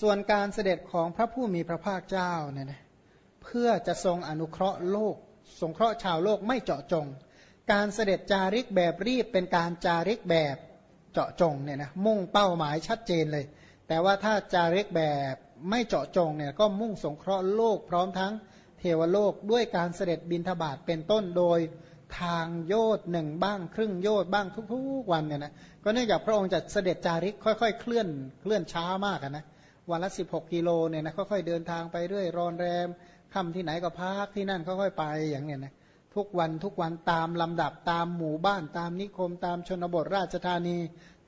ส่วนการเสด็จของพระผู้มีพระภาคเจ้าเนี่ยนะเพื่อจะทรงอนุเคราะห์โลก สงเคราะห์ชาวโลกไม่เจาะจง การเสด็จจาริกแบบรีบเป็นการจาริกแบบเจาะจงเนี่ยนะมุ่งเป้าหมายชัดเจนเลย แต่ว่าถ้าจาริกแบบไม่เจาะจงเนี่ยก็มุ่งสงเคราะห์โลกพร้อมทั้งเทวโลกด้วยการเสด็จบินทบาทเป็นต้นโดยทางโยดหนึ่งบ้างครึ่งโยดบ้างทุกๆวันเนี่ยนะก็เนื่องจากพระองค์จะเสด็จจาริกค่อย ๆ เคลื่อนเคลื่อนช้ามากนะ วันละ 16 กิโลเนี่ยนะค่อยๆเดินทางไปเรื่อยรอนแรมค่ำที่ไหนก็พักที่นั่นค่อยๆไปอย่างเนี้ยนะทุกวันทุกวันตามลำดับตามหมู่บ้านตามนิคมตามชนบทราชธานี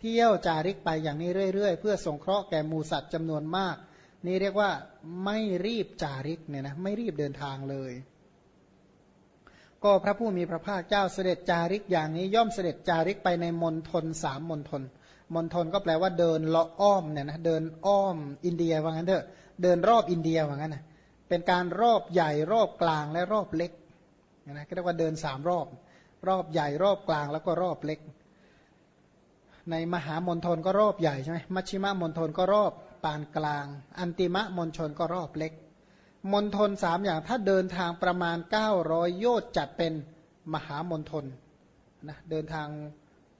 เที่ยวจาริกไปอย่างนี้เรื่อย ๆ เพื่อสงเคราะห์แก่หมูสัตว์จำนวนมาก นี่เรียกว่าไม่รีบจาริกเนี่ยนะไม่รีบเดินทางเลย ก็พระผู้มีพระภาคเจ้าเสด็จจาริกอย่างนี้ย่อมเสด็จจาริกไปในมณฑลสามมณฑล มณฑลก็แปลว่าเดินเลาะอ้อมเนี่ยนะเดินอ้อมอินเดียว่างั้นเถอะ เดินรอบอินเดียว่างั้นนะเป็นการรอบใหญ่รอบกลางและรอบเล็กนะก็เรียกว่าเดินสามรอบ รอบใหญ่รอบกลางแล้วก็รอบเล็ก ในมหามณฑลก็รอบใหญ่ใช่ไหมมัชชิมะมณฑลก็รอบปานกลาง อันติมะมณฑลก็รอบเล็กมณฑลสามอย่างถ้าเดินทางประมาณ 900 โยชน์จัดเป็นมหามณฑลนะเดินทาง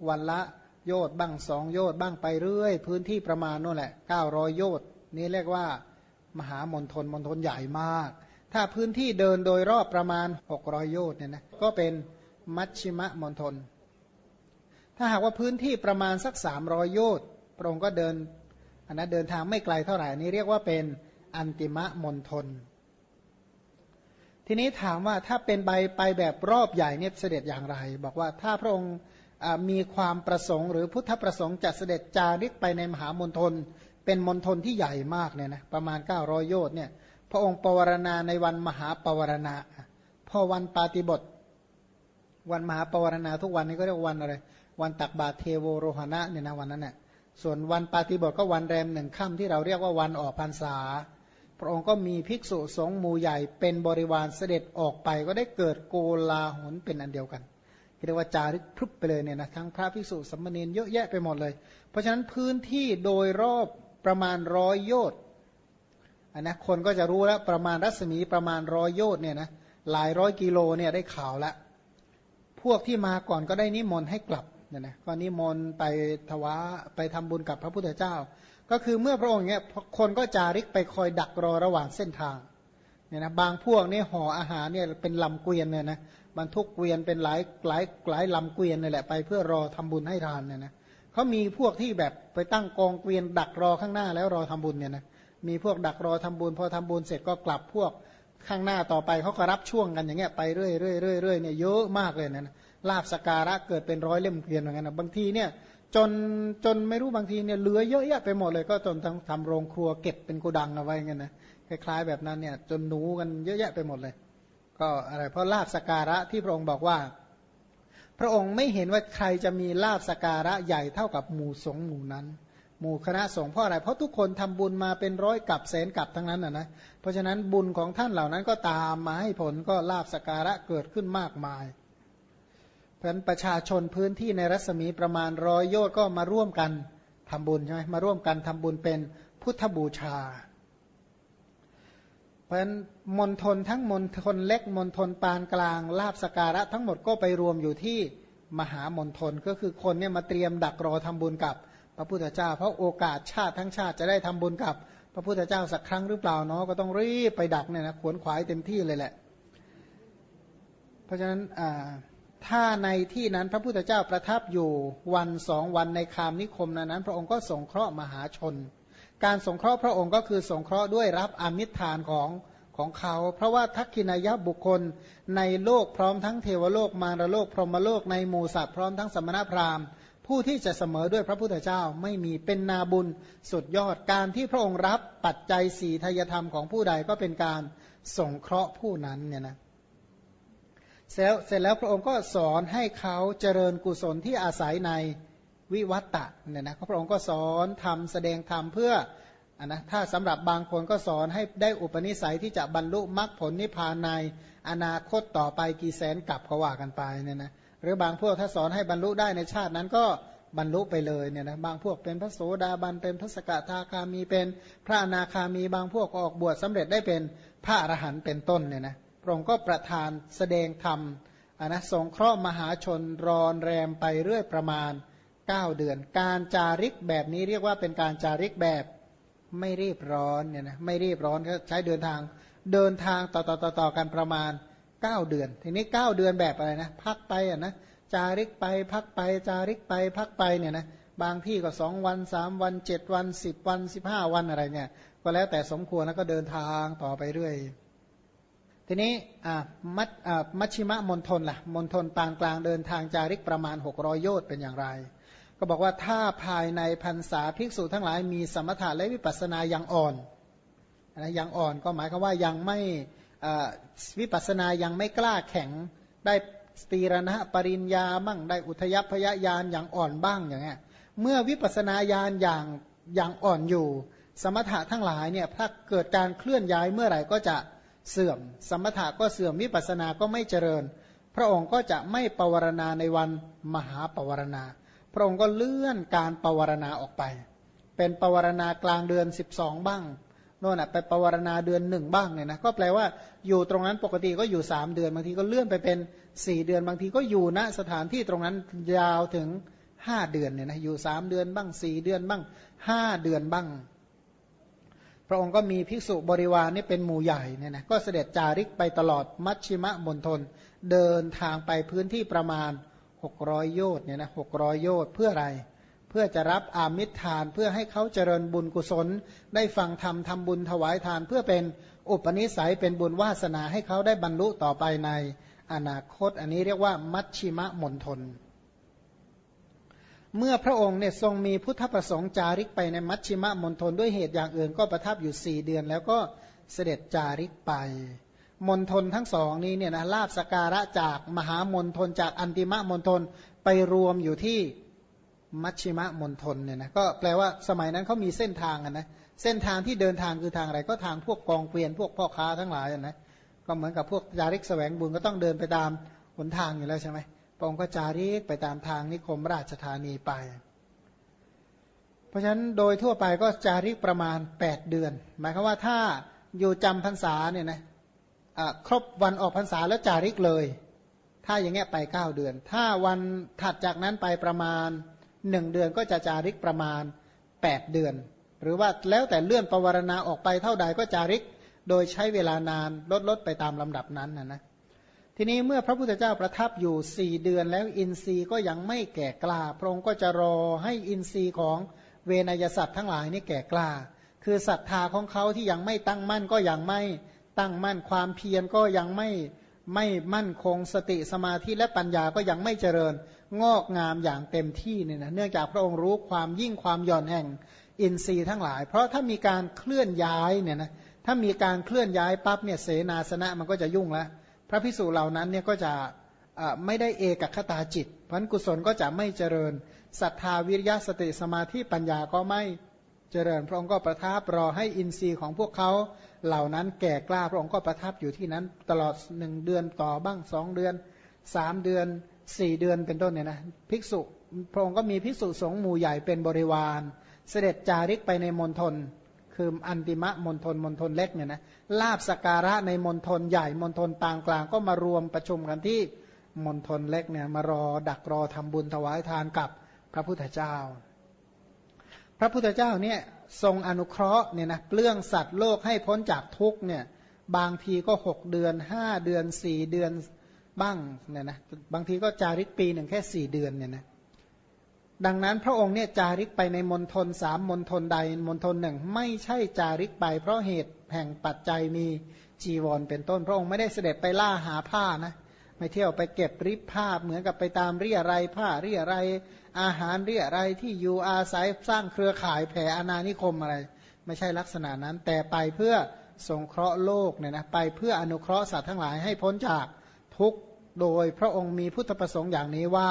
วันละ โยชน์บ้างสองโยชน์บ้างไปเรื่อย พื้นที่ประมาณนั่นแหละ900โยชน์นี่เรียกว่ามหามณฑลมณฑลใหญ่มาก ถ้าพื้นที่เดินโดยรอบประมาณ600โยชน์เนี่ยนะก็เป็นมัชชิมะมณฑลถ้าหากว่าพื้นที่ประมาณสัก300โยชน์พระองค์ก็เดินอันนั้นเดินทางไม่ไกลเท่าไหร่นี้เรียกว่าเป็นอันติมะมณฑลทีนี้ถามว่าถ้าเป็นใบไปแบบรอบใหญ่เนี่ยเสด็จอย่างไร บอกว่าถ้าพระองค์ มีความประสงค์หรือพุทธประสงค์จะเสด็จจาริกไปในมหามณฑลเป็นมณฑลที่ใหญ่มากเนี่ยนะประมาณ 900 โยชน์เนี่ยพระองค์ปวารณาในวันมหาปวารณาพอวันปาติบท วันมหาปวารณาทุกวันนี้ก็เรียกวันอะไร วันตักบาตเทโวโรหณะเนี่ยนะวันนั้นเนี่ยส่วนวันปาติบทก็วันแรมหนึ่งค่ำที่เราเรียกว่าวันออกพรรษา พระองค์ก็มีภิกษุสงฆ์หมู่ใหญ่เป็นบริวารเสด็จออกไปก็ได้เกิดโกลาหลเป็นอันเดียวกัน เรียกว่าจาริกพรุบไปเลยเนี่ยนะทั้งพระภิกษุสัมมเนนเยอะแยะไปหมดเลย เพราะฉะนั้นพื้นที่โดยรอบประมาณร้อยโยชน์อันนะคนก็จะรู้แล้วประมาณรัศมีประมาณร้อยโยชน์เนี่ยนะหลายร้อยกิโลเนี่ยได้ข่าวแล้วพวกที่มาก่อนก็ได้นิมนต์ให้กลับเนี่ยนะก็นิมนต์ไปถวาไปทำบุญกับพระพุทธเจ้า ก็คือเมื่อพระองค์เนี่ยคนก็จาริกไปคอยดักรอระหว่างเส้นทางเนี่ยนะบางพวกนี่ห่ออาหารเนี่ยเป็นลำเกวียนเนี่ยนะ บรรทุกเกวียนเป็นหลายหลายหลายลำเกวียนนี่แหละไปเพื่อรอทำบุญให้ทานเนี่ยนะเขามีพวกที่แบบไปตั้งกองเกวียนดักรอข้างหน้าแล้วรอทำบุญเนี่ยนะมีพวกดักรอทำบุญ พอทำบุญเสร็จก็กลับพวกข้างหน้าต่อไปเขาก็รับช่วงกันอย่างเงี้ยไปเรื่อยเรื่อยเรื่อยเรื่อยเนี่ยเยอะมากเลยนะลาบสการะเกิดเป็นร้อยเล่มเกวียนเหมือนกันนะบางทีเนี่ยจนจนไม่รู้บางทีเนี่ยเหลือเยอะแยะไปหมดเลยก็จนทำทำโรงครัวเก็บเป็นกูดังเอาไว้เงี้ยนะคล้ายๆแบบนั้นเนี่ยจนหนูกันเยอะแยะไปหมดเลย ก็อะไรเพราะลาบสการะที่พระองค์บอกว่า พระองค์ไม่เห็นว่าใครจะมีลาบสการะใหญ่เท่ากับหมู่สงฆ์หมู่นั้น หมู่คณะสงฆ์เพราะอะไร เพราะทุกคนทำบุญมาเป็นร้อยกับแสนกับทั้งนั้นนะนะเพราะฉะนั้นบุญของท่านเหล่านั้นก็ตามมาให้ผลก็ลาบสการะเกิดขึ้นมากมายเพราะนั้นประชาชนพื้นที่ในรัศมีประมาณร้อยโยชน์ก็มาร่วมกันทำบุญใช่ไหมมาร่วมกันทำบุญเป็นพุทธบูชา เพราะฉะนั้นมณฑลทั้งมณฑลเล็กมณฑลปานกลางลาบสการะ ทั้งหมดก็ไปรวมอยู่ที่มหามณฑลก็คือคนเนี่ยมาเตรียมดักรอทำบุญกับพระพุทธเจ้า เพราะโอกาสชาติทั้งชาติจะได้ทำบุญกับพระพุทธเจ้าสักครั้งหรือเปล่าเนาะก็ต้องรีบไปดักเนี่ยนะขวนขวายเต็มที่เลยแหละ เพราะฉะนั้นถ้าในที่นั้นพระพุทธเจ้าประทับอยู่วันสองวันในคามนิคมนั้น พระองค์ก็สงเคราะห์มหาชน การสงเคราะห์พระองค์ก็คือสงเคราะห์ด้วยรับอมิตรทานของของเขา เพราะว่าทักขินายบุคคลในโลกพร้อมทั้งเทวโลกมารโลกพรหมโลกในหมู่สัตว์พร้อมทั้งสมณพราหมณ์ ผู้ที่จะเสมอด้วยพระพุทธเจ้าไม่มีเป็นนาบุญสุดยอดการที่พระองค์รับปัจจัยสี่ทยธรรมของผู้ใดก็เป็นการสงเคราะห์ผู้นั้นเนี่ยนะเสร็จแล้วพระองค์ก็สอนให้เขาเจริญกุศลที่อาศัยใน วิวัตตะเนี่ยนะพระองค์ก็สอนทำแสดงธรรมเพื่ออันนะถ้าสำหรับบางคนก็สอนให้ได้อุปนิสัยที่จะบรรลุมรรคผลนิพพานในอนาคตต่อไปกี่แสนกลับขว่ากันไปเนี่ยนะหรือบางพวกถ้าสอนให้บรรลุได้ในชาตินั้นก็บรรลุไปเลยเนี่ยนะบางพวกเป็นพระโสดาบันเป็นพระสกทาคามีเป็นพระอนาคามีบางพวกออกบวชสำเร็จได้เป็นพระอรหันต์เป็นต้นเนี่ยนะพระองค์ก็ประทานแสดงธรรมอนะสงเคราะห์มหาชนรอนแรมไปเรื่อยประมาณ 9 เดือน การจาริกแบบนี้เรียกว่าเป็นการจาริกแบบไม่รีบร้อนเนี่ยนะไม่รีบร้อนก็ใช้เดินทางเดินทางต่อต่อต่อต่อกันประมาณ 9 เดือน ทีนี้ 9 เดือนแบบอะไรนะพักไปอะนะจาริกไปพักไปจาริกไปพักไปเนี่ยนะบางที่ก็สองวันสามวันเจ็ดวันสิบวันสิบห้าวันอะไรเนี่ยก็แล้วแต่สมควรแล้วก็เดินทางต่อไปเรื่อย ทีนี้มัชมัชชิมะมณฑลล่ะมณฑลปานกลางเดินทางจาริกประมาณ600โยชน์เป็นอย่างไร ก็บอกว่าถ้าภายในพรรษาภิกษุทั้งหลายมีสมถะและวิปัสสนายังอ่อนนะยังอ่อนก็หมายความว่ายังไม่วิปัสสนายังไม่กล้าแข็งได้สตีรณะปริญญาบ้างได้อุทยพยญาณอย่างอ่อนบ้างอย่างเงี้ยเมื่อวิปัสนาญาณอย่างอย่างอ่อนอยู่ สมถะทั้งหลายเนี่ยถ้าเกิดการเคลื่อนย้ายเมื่อไหร่ก็จะเสื่อม สมถะก็เสื่อมวิปัสนาก็ไม่เจริญ พระองค์ก็จะไม่ปวารณาในวันมหาปวารณา พระองค์ก็เลื่อนการปวารณาออกไป เป็นปวารณากลางเดือน 12 บ้างโน่นอะไปปวารณาเดือนหนึ่งบ้างเนี่ยนะก็แปลว่าอยู่ตรงนั้นปกติก็อยู่สามเดือนบางทีก็เลื่อนไปเป็นสี่เดือนบางทีก็อยู่ณสถานที่ตรงนั้นยาวถึงห้าเดือนเนี่ยนะอยู่สามเดือนบ้างสี่เดือนบ้างห้าเดือนบ้าง พระองค์ก็มีภิกษุบริวารนี่เป็นหมู่ใหญ่เนี่ยนะก็เสด็จจาริกไปตลอดมัชชิมะมณฑลเดินทางไปพื้นที่ประมาณ หกร้อยโยชน์เนี่ยนะหกร้อยโยชน์เพื่ออะไร เพื่อจะรับอามิตรทานเพื่อให้เขาเจริญบุญกุศล ได้ฟังธรรมทำบุญถวายทาน เพื่อเป็นอุปนิสัยเป็นบุญวาสนาให้เขาได้บรรลุต่อไปในอนาคต อันนี้เรียกว่ามัชชิมะมณฑลเมื่อพระองค์เนี่ยทรงมีพุทธประสงค์จาริกไปในมัชชิมะมณฑลด้วยเหตุอย่างอื่นก็ประทับอยู่สี่เดือน แล้วก็เสด็จจาริกไป มณฑลทั้งสองนี้เนี่ยนะลาบสการะจากมหามณฑลจากอันติมะมณฑลไปรวมอยู่ที่มัชชิมะมณฑลเนี่ยนะก็แปลว่าสมัยนั้นเขามีเส้นทางกันนะเส้นทางที่เดินทางคือทางอะไร ก็ทางพวกกองเกวียนพวกพ่อค้าทั้งหลายนะก็เหมือนกับพวกจาริกแสวงบุญก็ต้องเดินไปตามหนทางอยู่แล้วใช่ไหมพระองค์ก็จาริกไปตามทางนิคมราชธานีไป เพราะฉะนั้นโดยทั่วไปก็จาริกประมาณ 8 เดือน หมายความว่าถ้าอยู่จำพรรษาเนี่ยนะ ครบวันออกพรรษาแล้วจาริกเลย ถ้าอย่างเงี้ยไป9เดือน ถ้าวันถัดจากนั้นไปประมาณหนึ่งเดือนก็จะจาริกประมาณ8เดือน หรือว่าแล้วแต่เลื่อนปวารณาออกไปเท่าใดก็จาริกโดยใช้เวลานานลดลดไปตามลำดับนั้นนะนะทีนี้เมื่อพระพุทธเจ้าประทับอยู่4เดือนแล้วอินทรีย์ก็ยังไม่แก่กล้า พระองค์ก็จะรอให้อินทรีย์ของเวนยสัตว์ทั้งหลายนี่แก่กล้า คือศรัทธาของเขาที่ยังไม่ตั้งมั่นก็ยังไม่ ตั้งมั่นความเพียรก็ยังไม่ไม่มั่นคงสติสมาธิและปัญญาก็ยังไม่เจริญ งอกงามอย่างเต็มที่เนี่ยนะเนื่องจากพระองค์รู้ความยิ่งความหย่อนแห่งอินทรีย์ทั้งหลาย เพราะถ้ามีการเคลื่อนย้ายเนี่ยนะถ้ามีการเคลื่อนย้ายปั๊บเนี่ยเสนาสนะมันก็จะยุ่งล้วพระพิสูจน์เหล่านั้นเนี่ยก็จะไม่ได้เอกคตาจิตพันกุศลก็จะไม่เจริญศรัทธาวิริยะสติสมาธิปัญญาก็ไม่เจริญ พระองค์ก็ประทับรอให้อินทรีย์ของพวกเขา เหล่านั้นแก่กล้าพระองค์ก็ประทับอยู่ที่นั้น ตลอดหนึ่งเดือนต่อบ้างสองเดือนสามเดือนสี่เดือนเป็นต้นเนี่ยนะภิกษุพระองค์ก็มีภิกษุสงฆ์หมู่ใหญ่เป็นบริวาร เสด็จจาริกไปในมณฑลคืออันติมะมณฑลมณฑลเล็กเนี่ยนะลาบสการะในมณฑลใหญ่มณฑลต่างกลางก็มารวมประชุมกันที่มณฑลเล็กเนี่ยมารอดักรอทำบุญถวายทานกับพระพุทธเจ้า พระพุทธเจ้าเนี่ย ทรงอนุเคราะห์เนี่ยนะเปลื้องสัตว์โลกให้พ้นจากทุกเนี่ยบางทีก็หกเดือนห้าเดือนสี่เดือนบ้างเนี่ยนะบางทีก็จาริกปีหนึ่งแค่สี่เดือนเนี่ยนะดังนั้นพระองค์เนี่ยจาริกไปในมณฑลสามมณฑลใดมณฑลหนึ่งไม่ใช่จาริกไป เพราะเหตุแห่งปัจจัยมีจีวรเป็นต้น พระองค์ไม่ได้เสด็จไปล่าหาผ้านะไม่เที่ยวไปเก็บริบผ้าเหมือนกับไปตามเรียไรผ้าเรียไร อาหารเรียอะไรที่อยู่อาศัยสร้างเครือข่ายแผ่อาณานิคมอะไร ไม่ใช่ลักษณะนั้น แต่ไปเพื่อสงเคราะห์โลกเนี่ยนะไปเพื่ออนุเคราะห์สัตว์ทั้งหลายให้พ้นจากทุกข์โดยพระองค์มีพุทธประสงค์อย่างนี้ว่า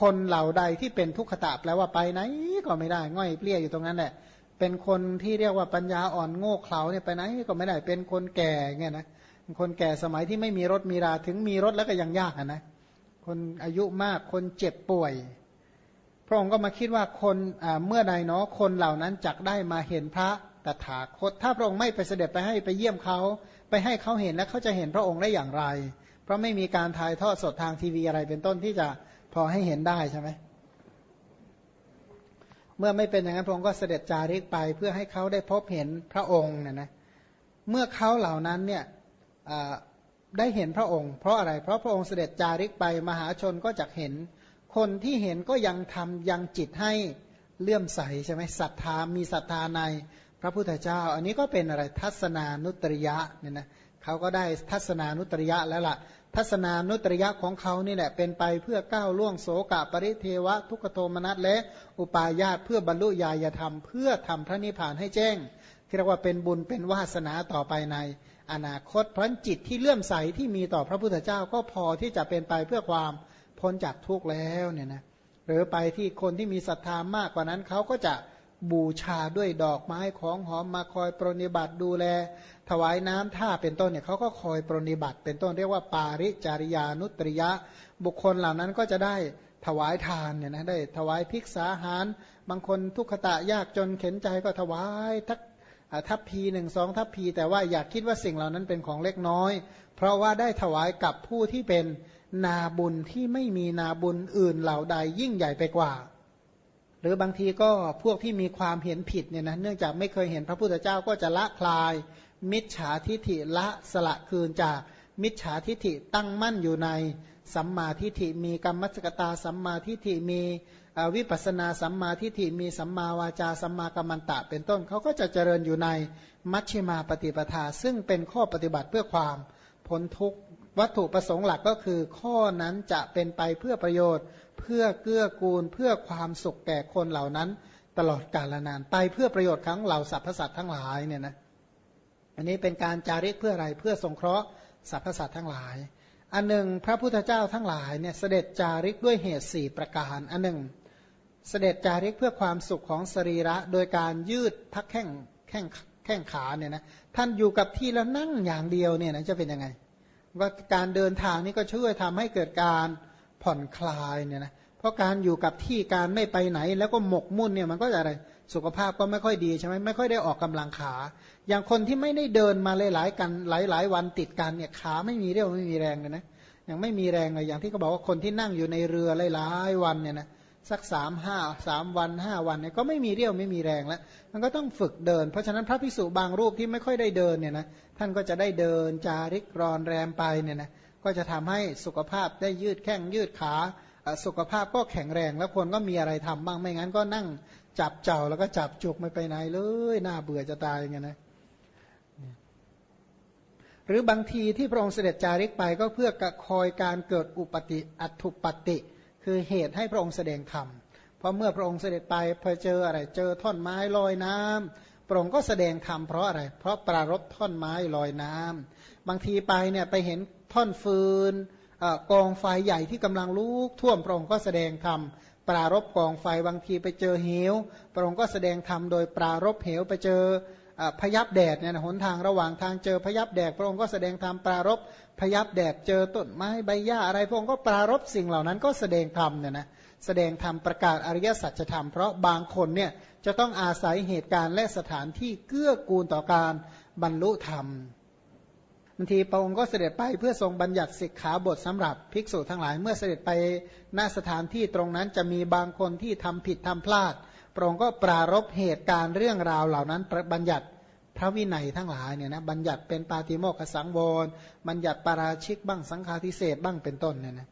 คนเหล่าใดที่เป็นทุกขตะแปลว่าไปไหนก็ไม่ได้ง่อยเปลี้ยอยู่ตรงนั้นแหละเป็นคนที่เรียกว่าปัญญาอ่อนโง่เขลาเนี่ยไปไหนก็ไม่ได้เป็นคนแก่เงี้ยนะคนแก่สมัยที่ไม่มีรถมีราถึงมีรถแล้วก็ยังยากนะคนอายุมากคนเจ็บป่วย พระองค์ก็มาคิดว่าคนเมื่อใดเนาะคนเหล่านั้นจักได้มาเห็นพระตถาคต ถ้าพระองค์ไม่ไปเสด็จไปให้ไปเยี่ยมเขาไปให้เขาเห็นแล้วเขาจะเห็นพระองค์ได้อย่างไร เพราะไม่มีการถ่ายทอดสดทางทีวีอะไรเป็นต้นที่จะพอให้เห็นได้ใช่ไหมเมื่อไม่เป็นอย่างนั้นพระองค์ก็เสด็จจาริกไป เพื่อให้เขาได้พบเห็นพระองค์เนี่ยนะเมื่อเขาเหล่านั้นเนี่ยได้เห็นพระองค์ เพราะอะไรเพราะพระองค์เสด็จจาริกไปมหาชนก็จะเห็น คนที่เห็นก็ยังทำยังจิตให้เลื่อมใสใช่ไหมศรัทธามีศรัทธาในพระพุทธเจ้า อันนี้ก็เป็นอะไรทัศนานุตริยะเนี่ยนะเขาก็ได้ทัศนานุตริยะแล้วล่ะ ทัศนานุตริยะของเขานี่แหละเป็นไปเพื่อก้าวล่วงโสกะปริเทวะ ทุกโทมนัสและอุปาญาตเพื่อบรรลุญาญธรรม เพื่อทำพระนิพพานให้แจ้งเรียกว่าเป็นบุญเป็นวาสนาต่อไปในอนาคตเพราะจิตที่เลื่อมใสที่มีต่อพระพุทธเจ้าก็พอที่จะเป็นไปเพื่อความ พ้นจากทุกข์แล้วเนี่ยนะหรือไปที่คนที่มีศรัทธามากกว่านั้นเขาก็จะบูชาด้วยดอกไม้ของหอมมาคอยปรนิบัติดูแล ถวายน้ำท่าเป็นต้นเนี่ยเขาก็คอยปรนิบัติ เป็นต้นเรียกว่าปาริจาริยานุตริยะ บุคคลเหล่านั้นก็จะได้ถวายทานเนี่ยนะได้ถวายภิกษาหาร บางคนทุกขตะยากจนเข็นใจก็ถวายทักทัพพีหนึ่งสองทัพพีแต่ว่าอยากคิดว่าสิ่งเหล่านั้นเป็นของเล็กน้อย เพราะว่าได้ถวายกับผู้ที่เป็น นาบุญที่ไม่มีนาบุญอื่นเหล่าใดยิ่งใหญ่ไปกว่า หรือบางทีก็พวกที่มีความเห็นผิดเนี่ยนะเนื่องจากไม่เคยเห็นพระพุทธเจ้าก็จะละคลาย มิจฉาทิฐิละสละคืนจากมิจฉาทิฐิตั้งมั่นอยู่ในสัมมาทิฏฐิมีกรรมมัจกตาสัมมาทิฏฐิมีวิปัสนาสัมมาทิฏฐิมีสัมมาวาจาสัมมากัมมันตะ เป็นต้นเขาก็จะเจริญอยู่ในมัชฌิมาปฏิปทา ซึ่งเป็นข้อปฏิบัติเพื่อความพ้นทุกข์ วัตถุประสงค์หลักก็คือ ข้อนั้นจะเป็นไปเพื่อประโยชน์ เพื่อเกื้อกูล เพื่อความสุขแก่คนเหล่านั้น ตลอดกาลนาน ไปเพื่อประโยชน์ทั้งเหล่าสรรพสัตว์ทั้งหลายเนี่ยนะอันนี้เป็นการจาริกเพื่ออะไรเพื่อสงเคราะห์สรรพสัตว์ทั้งหลาย อันหนึ่ง พระพุทธเจ้าทั้งหลายเนี่ยเสด็จจาริกด้วยเหตุสี่ประการ อันหนึ่ง เสด็จจาริกเพื่อความสุขของสรีระ โดยการยืดพักแข้งแข้งแข้งขาเนี่ยนะท่านอยู่กับที่แล้วนั่งอย่างเดียวเนี่ยนะจะเป็นยังไง ว่าการเดินทางนี่ก็ช่วยทำให้เกิดการผ่อนคลายเนี่ยนะเพราะการอยู่กับที่การไม่ไปไหน แล้วก็หมกมุ่นเนี่ยมันก็จะอะไรสุขภาพก็ไม่ค่อยดีใช่ไหมไม่ค่อยได้ออกกำลังขา อย่างคนที่ไม่ได้เดินมาหลายๆกันหลายๆ วันติดกันเนี่ยขาไม่มีเรี่ยวไม่มีแรงเลยนะยังไม่มีแรงเลยอย่างที่เขาบอกว่าคนที่นั่งอยู่ในเรือหลายๆวันเนี่ยนะ สักสามห้าสามวันห้าวันเนี่ยก็ไม่มีเรี่ยวไม่มีแรงแล้ว มันก็ต้องฝึกเดิน เพราะฉะนั้นพระภิกษุบางรูปที่ไม่ค่อยได้เดินเนี่ยนะท่านก็จะได้เดินจาริกรอนแรมไปเนี่ยนะก็จะทำให้สุขภาพได้ยืดแข้งยืดขาสุขภาพก็แข็งแรงแล้วคนก็มีอะไรทำบ้างไม่งั้นก็นั่งจับเจ้าแล้วก็จับจุกไม่ไปไหนเลยน่าเบื่อจะตายอย่างเงี้ยนะหรือบางทีที่พระองค์เสด็จจาริกไปก็เพื่อคอยการเกิดอุปติอัตุปติ คือเหตุให้พระองค์แสดงธรรมเพราะเมื่อพระองค์เสด็จไปพอเจออะไรเจอท่อนไม้ลอยน้ำพระองค์ก็แสดงธรรมเพราะอะไร เพราะปรารบท่อนไม้ลอยน้ำบางทีไปเนี่ยไปเห็นท่อนฟืนกองไฟใหญ่ที่กำลังลุกท่วมพระองค์ก็แสดงธรรมปรารบกองไฟบางทีไปเจอเหวพระองค์ก็แสดงธรรมโดยปรารบเหวไปเจอ พยับแดดเนี่ยหนทางระหว่างทางเจอพยับแดดพระองค์ก็แสดงธรรมปรารบพยับแดดเจอต้นไม้ใบหญ้าอะไรพระองค์ก็ปรารบสิ่งเหล่านั้นก็แสดงธรรมเนี่ยนะแสดงธรรมประกาศอริยสัจธรรม เพราะบางคนเนี่ยจะต้องอาศัยเหตุการณ์และสถานที่เกื้อกูลต่อการบรรลุธรรมบางทีพระองค์ก็เสด็จไปเพื่อทรงบัญญัติสิกขาบทสำหรับภิกษุทั้งหลายเมื่อเสด็จไปหน้าสถานที่ตรงนั้นจะมีบางคนที่ทำผิดทำพลาด พระองค์ก็ปรารบเหตุการณ์เรื่องราวเหล่านั้นบัญญัติพระวินัยทั้งหลายเนี่ยนะบัญญัติเป็นปาติโมกขสังวรบัญญัติปาราชิกบ้างสังฆาทิเศษบ้างเป็นต้นเนี่ยนะ